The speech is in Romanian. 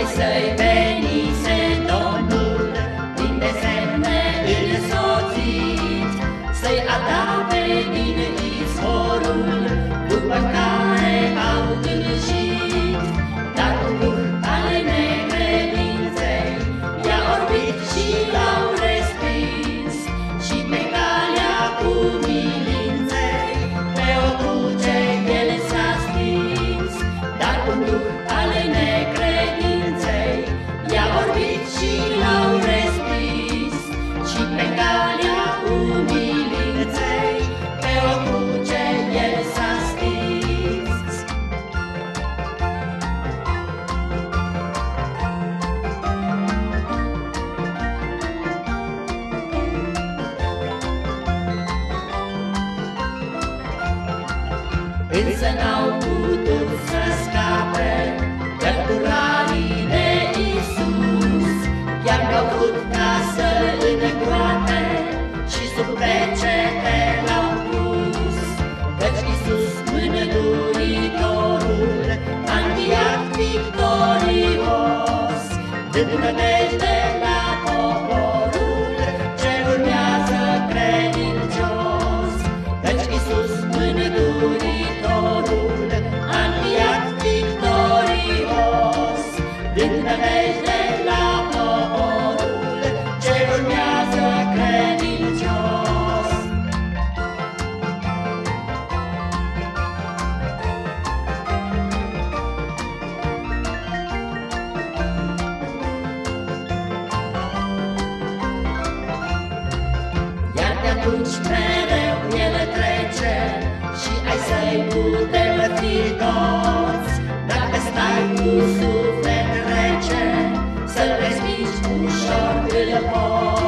ai să-i venise Domnul, din desemne însoțit, să-i adape Însă n-au putut să scape Cărturarii de Iisus. Chiar că-au vrut ca să-L îngroape Și sub pecete l-au pus. Căci Iisus Mântuitorul A înviat victorios. Dând nădejde atunci mereu ele trece Și ai să-i putem fi toți. Dacă stai cu suflet rece Să respingi ușor îl poți.